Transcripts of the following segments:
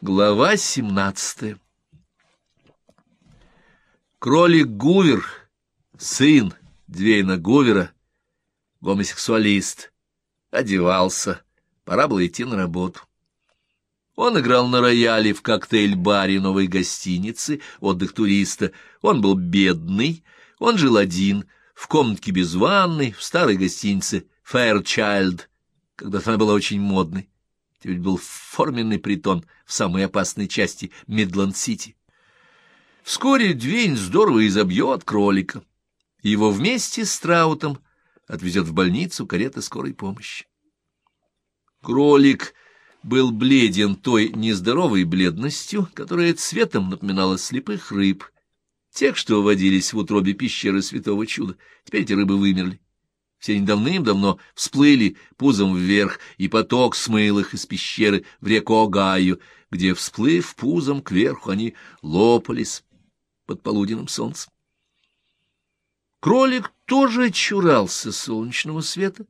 Глава семнадцатая Кролик Гувер, сын Двейна Гувера, гомосексуалист, одевался, пора было идти на работу. Он играл на рояле в коктейль-баре новой гостиницы, отдых туриста. Он был бедный, он жил один, в комнатке без ванны, в старой гостинице Fairchild, когда-то она была очень модной. Теперь был форменный притон в самой опасной части Мидланд-Сити. Вскоре Двейн здорово изобьет кролика. Его вместе с Траутом отвезет в больницу карета скорой помощи. Кролик был бледен той нездоровой бледностью, которая цветом напоминала слепых рыб, тех, что водились в утробе пещеры святого чуда. Теперь эти рыбы вымерли. Все они давным-давно всплыли пузом вверх, и поток смыл их из пещеры в реку Огайо, где, всплыв пузом кверху, они лопались под полуденным солнцем. Кролик тоже чурался солнечного света,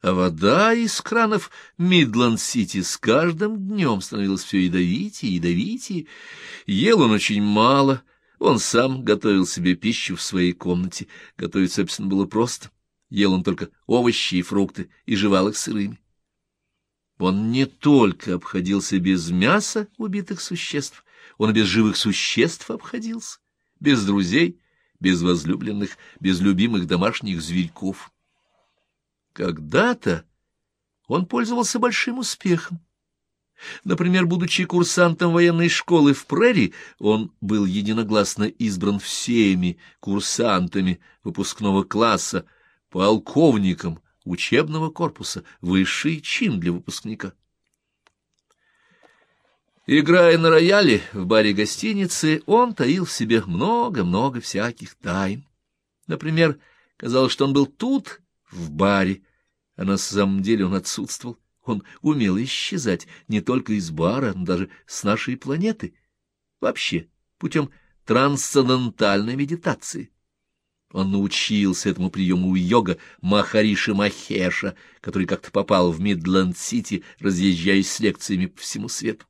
а вода из кранов Мидланд-Сити с каждым днем становилась все ядовитее и ядовитее. Ел он очень мало, он сам готовил себе пищу в своей комнате, готовить, собственно, было просто. Ел он только овощи и фрукты и жевал их сырыми. Он не только обходился без мяса убитых существ, он без живых существ обходился, без друзей, без возлюбленных, без любимых домашних зверьков. Когда-то он пользовался большим успехом. Например, будучи курсантом военной школы в Прерри, он был единогласно избран всеми курсантами выпускного класса полковником учебного корпуса, высший чин для выпускника. Играя на рояле в баре гостиницы, он таил в себе много-много всяких тайн. Например, казалось, что он был тут, в баре, а на самом деле он отсутствовал. Он умел исчезать не только из бара, но даже с нашей планеты. Вообще, путем трансцендентальной медитации. Он научился этому приему у йога Махариши Махеша, который как-то попал в Мидленд-Сити, разъезжаясь с лекциями по всему свету.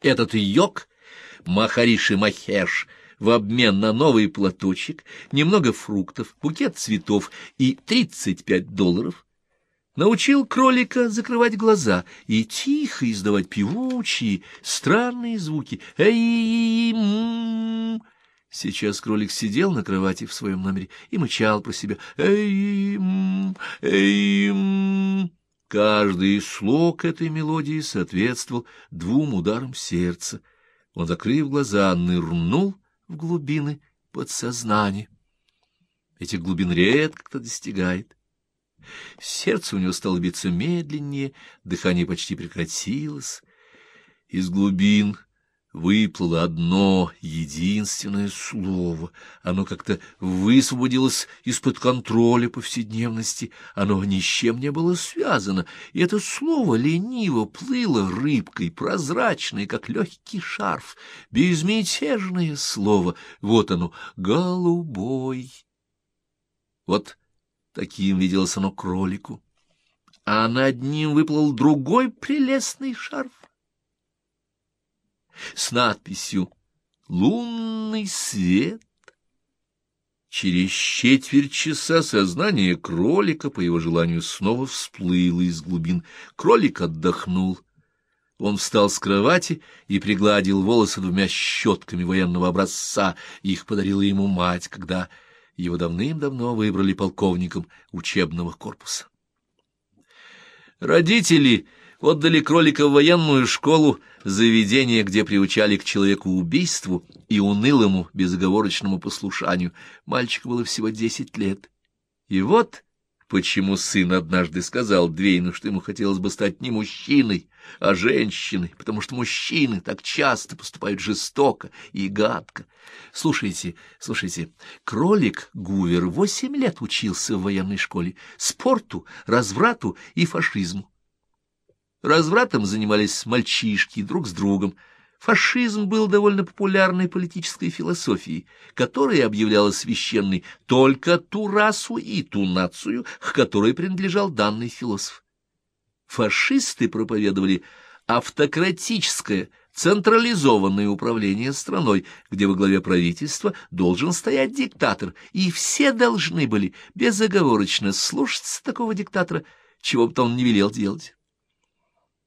Этот йог, Махариши Махеш, в обмен на новый платочек, немного фруктов, букет цветов и 35 долларов, научил кролика закрывать глаза и тихо издавать певучие, странные звуки. «Эй-м-м-м!» Сейчас кролик сидел на кровати в своем номере и мычал про себя. «Эй-м, эй-м». Каждый слог этой мелодии соответствовал двум ударам сердца. Он, закрыв глаза, нырнул в глубины подсознания. Этих глубин редко кто достигает. Сердце у него стало биться медленнее, дыхание почти прекратилось. Из глубин выплыло одно единственное слово. Оно как-то высвободилось из-под контроля повседневности. Оно ни с чем не было связано, и это слово лениво плыло рыбкой, прозрачное, как легкий шарф, безмятежное слово. Вот оно, голубой. Вот таким виделось оно кролику. А над ним выплыл другой прелестный шарф с надписью «Лунный свет». Через четверть часа сознание кролика, по его желанию, снова всплыло из глубин. Кролик отдохнул. Он встал с кровати и пригладил волосы двумя щетками военного образца. Их подарила ему мать, когда его давным-давно выбрали полковником учебного корпуса. Родители отдали кролика в военную школу, заведение, где приучали к человеку убийству и унылому безоговорочному послушанию. Мальчику было всего десять лет. И вот почему сын однажды сказал Двейну, что ему хотелось бы стать не мужчиной, а женщиной, потому что мужчины так часто поступают жестоко и гадко. Слушайте, слушайте, кролик Гувер восемь лет учился в военной школе спорту, разврату и фашизму. Развратом занимались мальчишки друг с другом. Фашизм был довольно популярной политической философией, которая объявляла священной только ту расу и ту нацию, к которой принадлежал данный философ. Фашисты проповедовали автократическое, централизованное управление страной, где во главе правительства должен стоять диктатор, и все должны были безоговорочно слушаться такого диктатора, чего бы он не велел делать.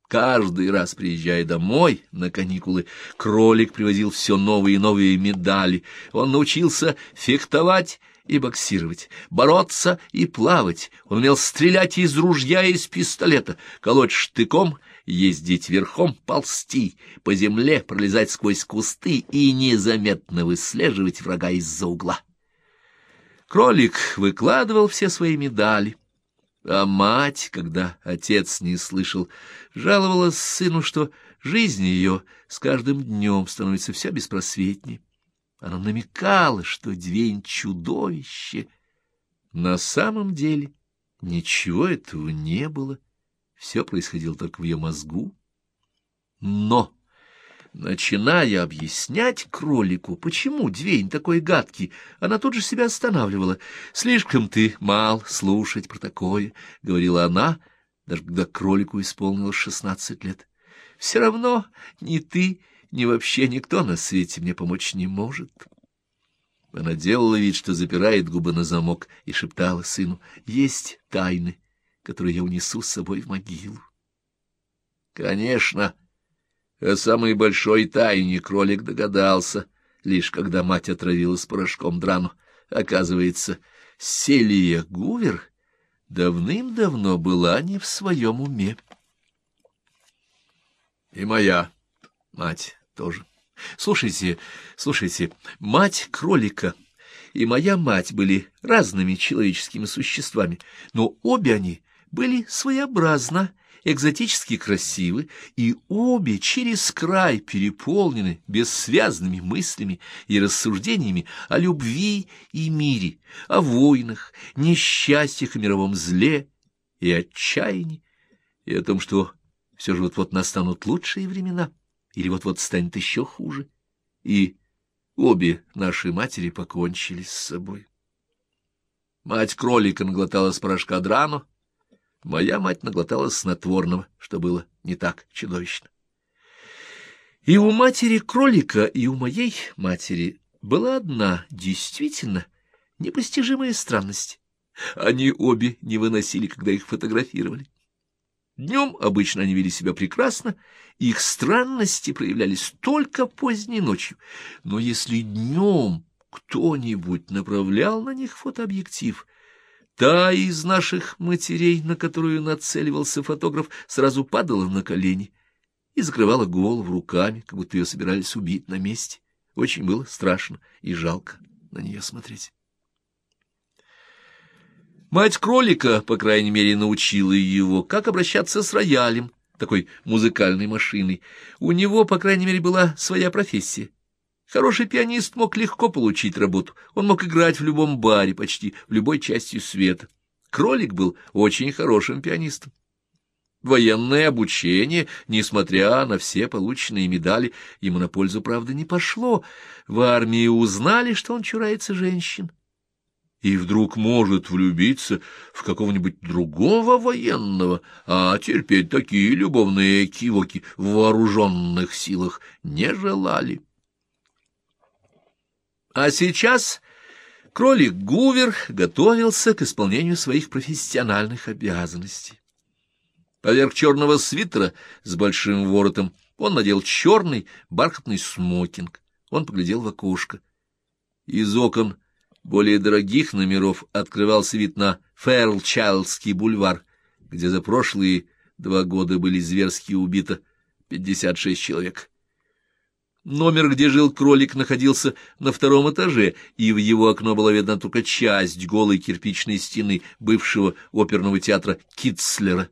Каждый раз, приезжая домой на каникулы, кролик привозил все новые и новые медали. Он научился фехтовать и боксировать, бороться и плавать. Он умел стрелять из ружья и из пистолета, колоть штыком, ездить верхом, ползти по земле, пролезать сквозь кусты и незаметно выслеживать врага из-за угла. Кролик выкладывал все свои медали. А мать, когда отец не слышал, жаловалась сыну, что жизнь ее с каждым днем становится все беспросветнее. Она намекала, что Двень — чудовище. На самом деле ничего этого не было. Все происходило только в ее мозгу. Но Начиная объяснять кролику, почему Двейн такой гадкий, она тут же себя останавливала. «Слишком ты мал слушать про такое», — говорила она, даже когда кролику исполнилось шестнадцать лет. «Все равно ни ты, ни вообще никто на свете мне помочь не может». Она делала вид, что запирает губы на замок, и шептала сыну, «Есть тайны, которые я унесу с собой в могилу». «Конечно!» О самой большой тайне кролик догадался, лишь когда мать отравилась порошком драну. Оказывается, Селия Гувер давным-давно была не в своем уме. И моя мать тоже. Слушайте, слушайте, мать кролика и моя мать были разными человеческими существами, но обе они были своеобразно экзотически красивы, и обе через край переполнены бессвязными мыслями и рассуждениями о любви и мире, о войнах, несчастьях и мировом зле, и отчаянии, и о том, что все же вот-вот настанут лучшие времена, или вот-вот станет еще хуже, и обе наши матери покончили с собой. Мать кролика наглотала с порошка драну, Моя мать наглоталась снотворного, что было не так чудовищно. И у матери кролика, и у моей матери была одна действительно непостижимая странность. Они обе не выносили, когда их фотографировали. Днем обычно они вели себя прекрасно, их странности проявлялись только поздней ночью. Но если днем кто-нибудь направлял на них фотообъектив, Та из наших матерей, на которую нацеливался фотограф, сразу падала на колени и закрывала голову руками, как будто ее собирались убить на месте. Очень было страшно и жалко на нее смотреть. Мать кролика, по крайней мере, научила его, как обращаться с роялем, такой музыкальной машиной. У него, по крайней мере, была своя профессия. Хороший пианист мог легко получить работу, он мог играть в любом баре, почти в любой части света. Кролик был очень хорошим пианистом. Военное обучение, несмотря на все полученные медали, ему на пользу, правда, не пошло. В армии узнали, что он чурается женщин. И вдруг может влюбиться в какого-нибудь другого военного, а терпеть такие любовные кивоки в вооруженных силах не желали. А сейчас кролик Гувер готовился к исполнению своих профессиональных обязанностей. Поверх черного свитера с большим воротом он надел черный бархатный смокинг. Он поглядел в окошко. Из окон более дорогих номеров открывался вид на Ферлчайлдский бульвар, где за прошлые два года были зверски убито 56 человек. Номер, где жил кролик, находился на втором этаже, и в его окно была видна только часть голой кирпичной стены бывшего оперного театра Китцлера.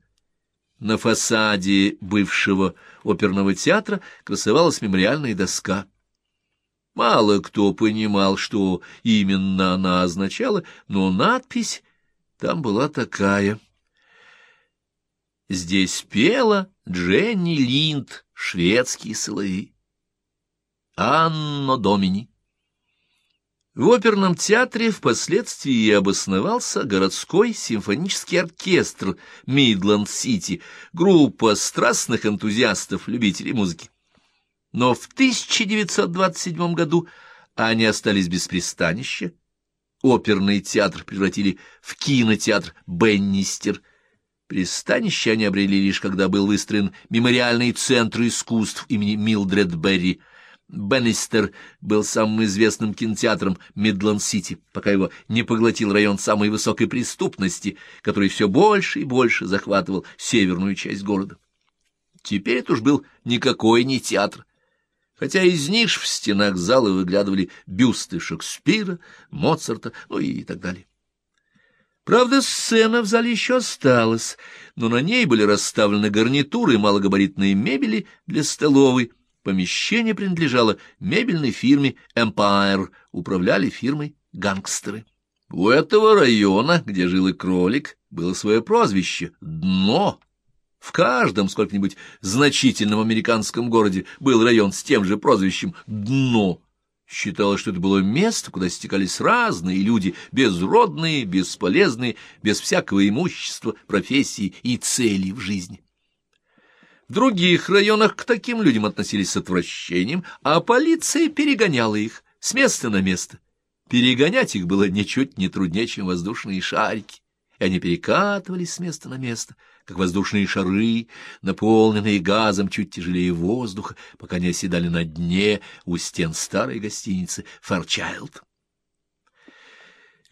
На фасаде бывшего оперного театра красовалась мемориальная доска. Мало кто понимал, что именно она означала, но надпись там была такая. Здесь пела Дженни Линд, шведский соловей. Анно Домини. В оперном театре впоследствии обосновался городской симфонический оркестр Мидланд-Сити, группа страстных энтузиастов, любителей музыки. Но в 1927 году они остались без пристанища. Оперный театр превратили в кинотеатр Беннистер. Пристанище они обрели лишь когда был выстроен мемориальный центр искусств имени Милдред Берри — Беннистер был самым известным кинотеатром Мидланд-Сити, пока его не поглотил район самой высокой преступности, который все больше и больше захватывал северную часть города. Теперь это уж был никакой не театр, хотя из ниш в стенах зала выглядывали бюсты Шекспира, Моцарта, ну и так далее. Правда, сцена в зале еще осталась, но на ней были расставлены гарнитуры малогабаритные мебели для столовой, Помещение принадлежало мебельной фирме Empire, управляли фирмой гангстеры. У этого района, где жил и кролик, было свое прозвище — «Дно». В каждом сколько-нибудь значительном американском городе был район с тем же прозвищем «Дно». Считалось, что это было место, куда стекались разные люди, безродные, бесполезные, без всякого имущества, профессии и целей в жизни. В других районах к таким людям относились с отвращением, а полиция перегоняла их с места на место. Перегонять их было ничуть не труднее, чем воздушные шарики, и они перекатывались с места на место, как воздушные шары, наполненные газом чуть тяжелее воздуха, пока не оседали на дне у стен старой гостиницы «Фарчайлд».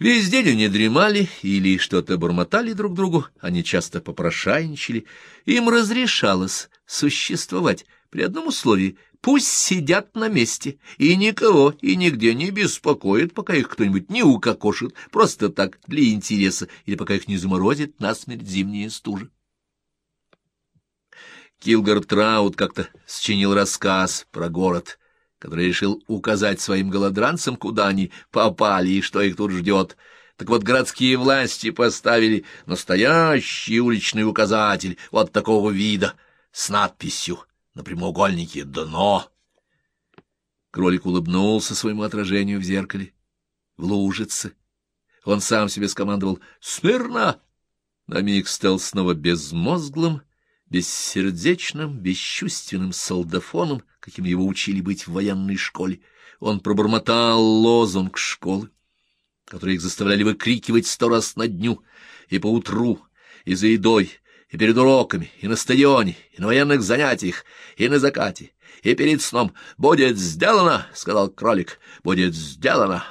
Весь день они дремали или что-то бормотали друг другу, они часто попрошайничали. Им разрешалось существовать при одном условии — пусть сидят на месте и никого и нигде не беспокоят, пока их кто-нибудь не укокошит, просто так, для интереса, или пока их не заморозит насмерть зимняя стужа. Килгард Траут как-то сочинил рассказ про город, который решил указать своим голодранцам, куда они попали и что их тут ждет. Так вот, городские власти поставили настоящий уличный указатель вот такого вида с надписью на прямоугольнике «Дно». Кролик улыбнулся своему отражению в зеркале, в лужице. Он сам себе скомандовал «Смирно!» На миг стал снова безмозглым, бессердечным, бесчувственным солдафоном, каким его учили быть в военной школе. Он пробормотал лозунг школы, который их заставляли выкрикивать сто раз на дню, и поутру, и за едой, и перед уроками, и на стадионе, и на военных занятиях, и на закате, и перед сном. «Будет сделано!» — сказал кролик. «Будет сделано!»